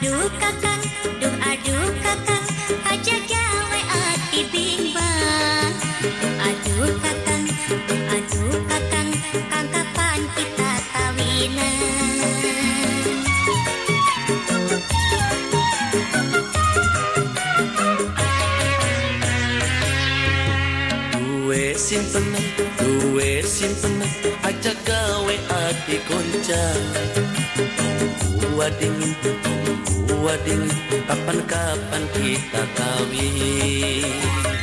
aduh kakang, duh aduh kakang, aja gawai ati bimbang. Duh aduh kakang, duh aduh kakang, kang kapan kita kawinan? Duwe simpenan, duwe simpenan, aja gawe ati goncang. Kuat dingin, gua dingin kapan-kapan kita kawin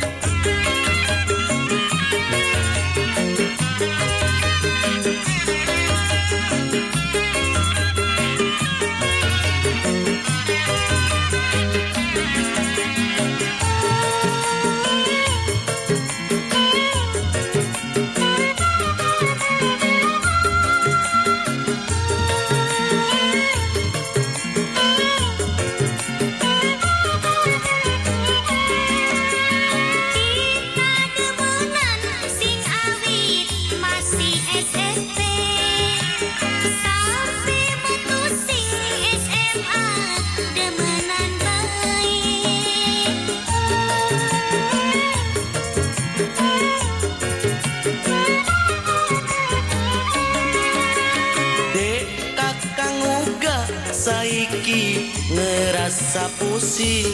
saiki ngerasa pusing.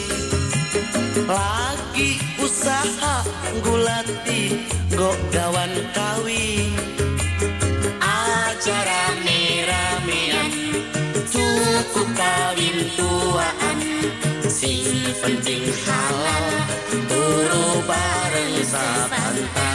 Lagi usaha gulati gok gawan kawin. Acara meramean cukup kawin tuaan. Sing penting halal turu bareng sabantar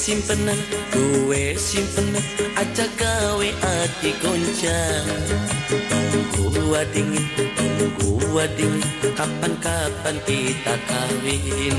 simpenan kue simpenan aja gawe ati goncang gua dingin gua dingin kapan-kapan kita kawin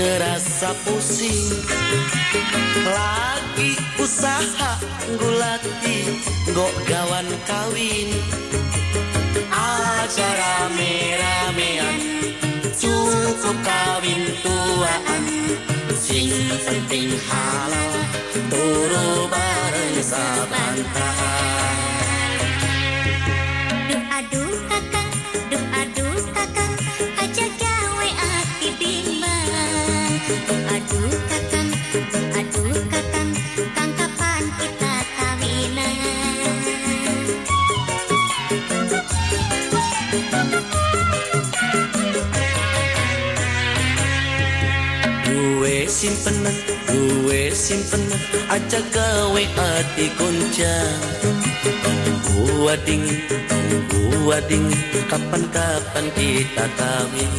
ngerasa pusing. Lagi usaha gulati gok gawan kawin. Acara meramean cukup kawin tuaan. Sing penting halal turu bareng sabantar simpenan, gue simpenan. Aja gawe ati goncang Gua dingin, gua dingin kapan-kapan kita kawin